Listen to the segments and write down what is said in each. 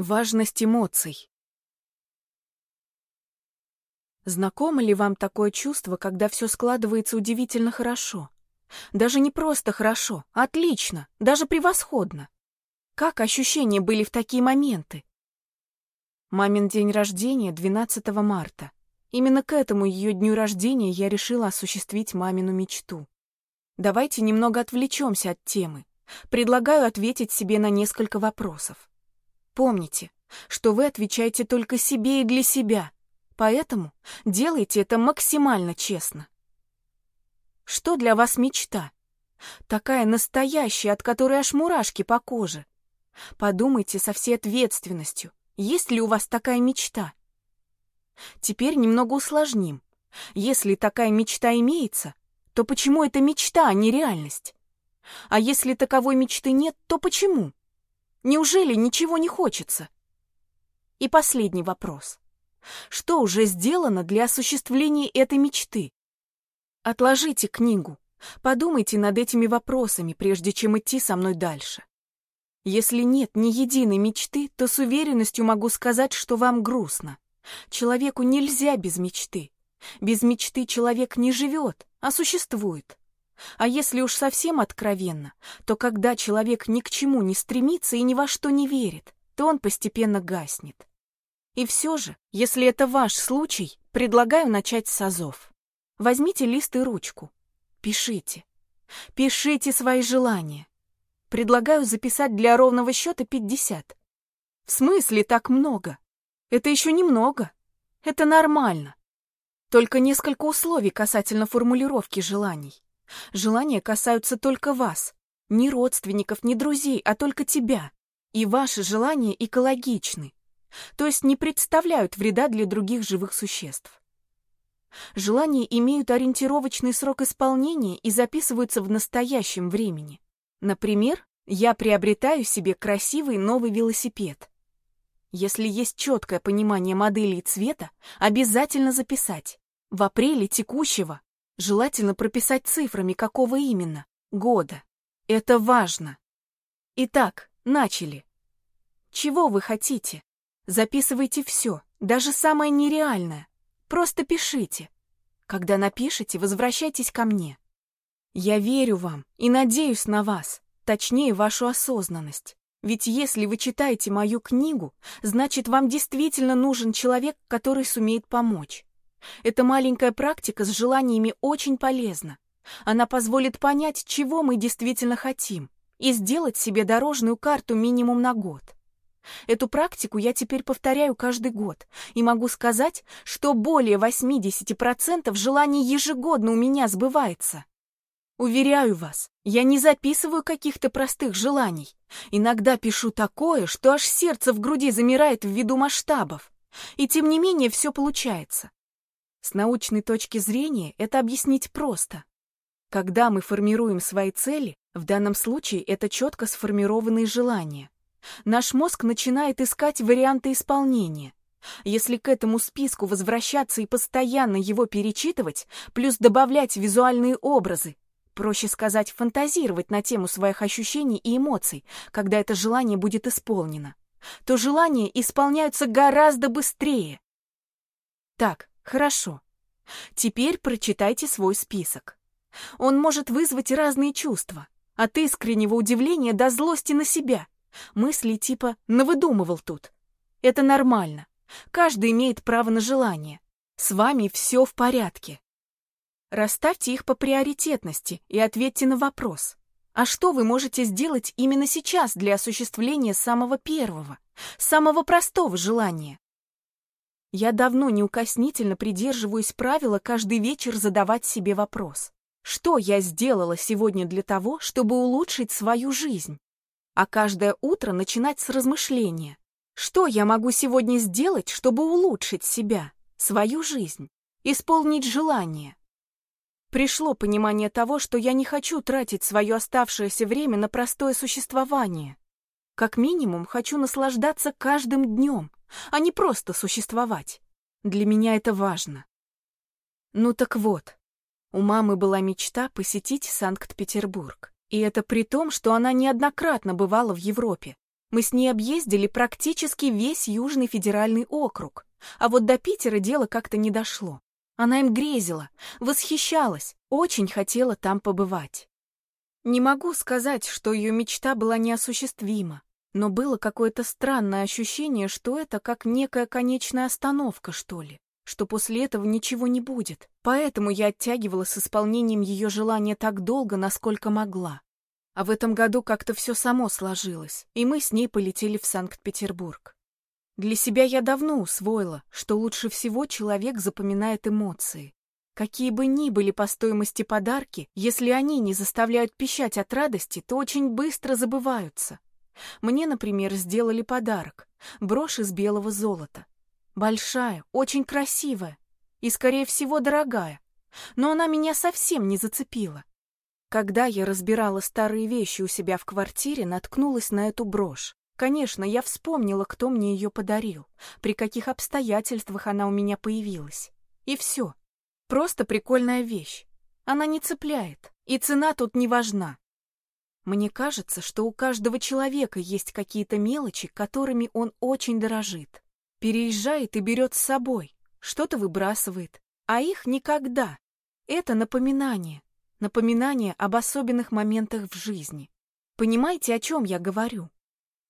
Важность эмоций. Знакомо ли вам такое чувство, когда все складывается удивительно хорошо? Даже не просто хорошо, отлично, даже превосходно. Как ощущения были в такие моменты? Мамин день рождения 12 марта. Именно к этому ее дню рождения я решила осуществить мамину мечту. Давайте немного отвлечемся от темы. Предлагаю ответить себе на несколько вопросов. Помните, что вы отвечаете только себе и для себя, поэтому делайте это максимально честно. Что для вас мечта? Такая настоящая, от которой аж мурашки по коже. Подумайте со всей ответственностью, есть ли у вас такая мечта. Теперь немного усложним. Если такая мечта имеется, то почему это мечта, а не реальность? А если таковой мечты нет, то почему? Неужели ничего не хочется? И последний вопрос. Что уже сделано для осуществления этой мечты? Отложите книгу. Подумайте над этими вопросами, прежде чем идти со мной дальше. Если нет ни единой мечты, то с уверенностью могу сказать, что вам грустно. Человеку нельзя без мечты. Без мечты человек не живет, а существует. А если уж совсем откровенно, то когда человек ни к чему не стремится и ни во что не верит, то он постепенно гаснет. И все же, если это ваш случай, предлагаю начать с азов. Возьмите лист и ручку. Пишите. Пишите свои желания. Предлагаю записать для ровного счета 50. В смысле так много? Это еще немного. Это нормально. Только несколько условий касательно формулировки желаний. Желания касаются только вас. Ни родственников, ни друзей, а только тебя. И ваши желания экологичны. То есть не представляют вреда для других живых существ. Желания имеют ориентировочный срок исполнения и записываются в настоящем времени. Например, я приобретаю себе красивый новый велосипед. Если есть четкое понимание модели и цвета, обязательно записать. В апреле текущего Желательно прописать цифрами, какого именно, года. Это важно. Итак, начали. Чего вы хотите? Записывайте все, даже самое нереальное. Просто пишите. Когда напишете, возвращайтесь ко мне. Я верю вам и надеюсь на вас, точнее, вашу осознанность. Ведь если вы читаете мою книгу, значит, вам действительно нужен человек, который сумеет помочь. Эта маленькая практика с желаниями очень полезна. Она позволит понять, чего мы действительно хотим, и сделать себе дорожную карту минимум на год. Эту практику я теперь повторяю каждый год, и могу сказать, что более 80% желаний ежегодно у меня сбывается. Уверяю вас, я не записываю каких-то простых желаний. Иногда пишу такое, что аж сердце в груди замирает ввиду масштабов. И тем не менее все получается. С научной точки зрения это объяснить просто. Когда мы формируем свои цели, в данном случае это четко сформированные желания, наш мозг начинает искать варианты исполнения. Если к этому списку возвращаться и постоянно его перечитывать, плюс добавлять визуальные образы, проще сказать, фантазировать на тему своих ощущений и эмоций, когда это желание будет исполнено, то желания исполняются гораздо быстрее. Так, Хорошо. Теперь прочитайте свой список. Он может вызвать разные чувства. От искреннего удивления до злости на себя. Мысли типа «навыдумывал тут». Это нормально. Каждый имеет право на желание. С вами все в порядке. Расставьте их по приоритетности и ответьте на вопрос. А что вы можете сделать именно сейчас для осуществления самого первого, самого простого желания? Я давно неукоснительно придерживаюсь правила каждый вечер задавать себе вопрос. Что я сделала сегодня для того, чтобы улучшить свою жизнь? А каждое утро начинать с размышления. Что я могу сегодня сделать, чтобы улучшить себя, свою жизнь, исполнить желание? Пришло понимание того, что я не хочу тратить свое оставшееся время на простое существование. Как минимум, хочу наслаждаться каждым днем, а не просто существовать. Для меня это важно. Ну так вот, у мамы была мечта посетить Санкт-Петербург. И это при том, что она неоднократно бывала в Европе. Мы с ней объездили практически весь Южный федеральный округ, а вот до Питера дело как-то не дошло. Она им грезила, восхищалась, очень хотела там побывать. Не могу сказать, что ее мечта была неосуществима, но было какое-то странное ощущение, что это как некая конечная остановка, что ли, что после этого ничего не будет. Поэтому я оттягивала с исполнением ее желания так долго, насколько могла. А в этом году как-то все само сложилось, и мы с ней полетели в Санкт-Петербург. Для себя я давно усвоила, что лучше всего человек запоминает эмоции. Какие бы ни были по стоимости подарки, если они не заставляют пищать от радости, то очень быстро забываются. Мне, например, сделали подарок — брошь из белого золота. Большая, очень красивая и, скорее всего, дорогая. Но она меня совсем не зацепила. Когда я разбирала старые вещи у себя в квартире, наткнулась на эту брошь. Конечно, я вспомнила, кто мне ее подарил, при каких обстоятельствах она у меня появилась. И все. Просто прикольная вещь. Она не цепляет, и цена тут не важна. Мне кажется, что у каждого человека есть какие-то мелочи, которыми он очень дорожит. Переезжает и берет с собой, что-то выбрасывает, а их никогда. Это напоминание. Напоминание об особенных моментах в жизни. Понимаете, о чем я говорю?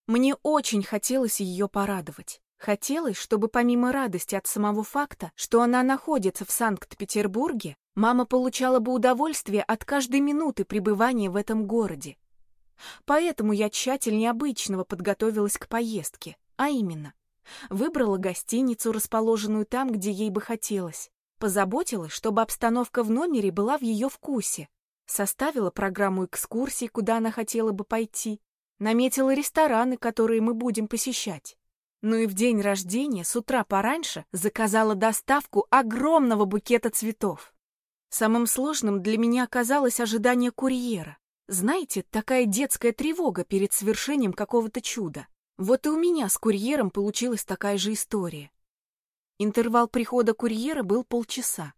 Мне очень хотелось ее порадовать. Хотелось, чтобы помимо радости от самого факта, что она находится в Санкт-Петербурге, мама получала бы удовольствие от каждой минуты пребывания в этом городе. Поэтому я тщательнее обычного подготовилась к поездке, а именно, выбрала гостиницу, расположенную там, где ей бы хотелось, позаботилась, чтобы обстановка в номере была в ее вкусе, составила программу экскурсий, куда она хотела бы пойти, Наметила рестораны, которые мы будем посещать. Ну и в день рождения с утра пораньше заказала доставку огромного букета цветов. Самым сложным для меня оказалось ожидание курьера. Знаете, такая детская тревога перед совершением какого-то чуда. Вот и у меня с курьером получилась такая же история. Интервал прихода курьера был полчаса.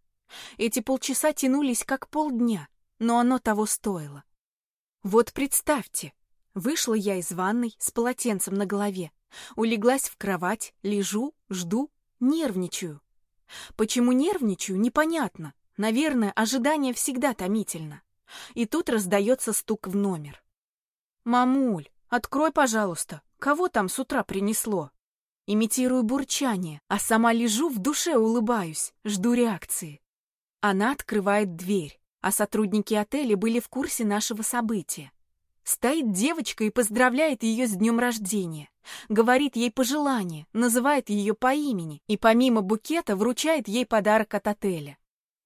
Эти полчаса тянулись как полдня, но оно того стоило. Вот представьте, Вышла я из ванной с полотенцем на голове, улеглась в кровать, лежу, жду, нервничаю. Почему нервничаю, непонятно. Наверное, ожидание всегда томительно. И тут раздается стук в номер. «Мамуль, открой, пожалуйста, кого там с утра принесло?» Имитирую бурчание, а сама лежу в душе улыбаюсь, жду реакции. Она открывает дверь, а сотрудники отеля были в курсе нашего события. Стоит девочка и поздравляет ее с днем рождения, говорит ей пожелания, называет ее по имени и помимо букета вручает ей подарок от отеля.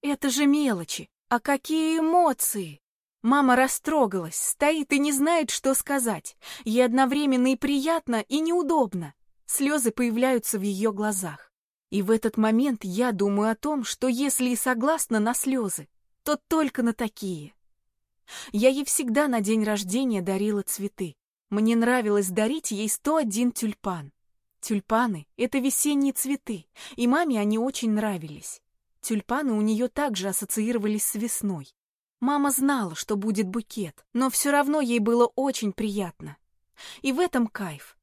Это же мелочи, а какие эмоции! Мама растрогалась, стоит и не знает, что сказать. Ей одновременно и приятно, и неудобно. Слезы появляются в ее глазах. И в этот момент я думаю о том, что если и согласна на слезы, то только на такие. Я ей всегда на день рождения дарила цветы. Мне нравилось дарить ей 101 тюльпан. Тюльпаны — это весенние цветы, и маме они очень нравились. Тюльпаны у нее также ассоциировались с весной. Мама знала, что будет букет, но все равно ей было очень приятно. И в этом кайф.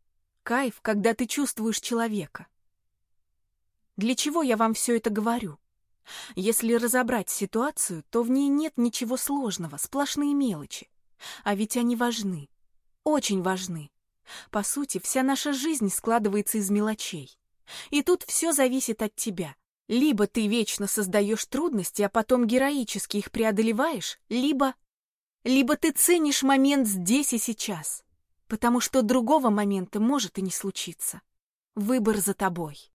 Кайф, когда ты чувствуешь человека. Для чего я вам все это говорю? Если разобрать ситуацию, то в ней нет ничего сложного, сплошные мелочи. А ведь они важны, очень важны. По сути, вся наша жизнь складывается из мелочей. И тут все зависит от тебя. Либо ты вечно создаешь трудности, а потом героически их преодолеваешь, либо... Либо ты ценишь момент здесь и сейчас, потому что другого момента может и не случиться. Выбор за тобой.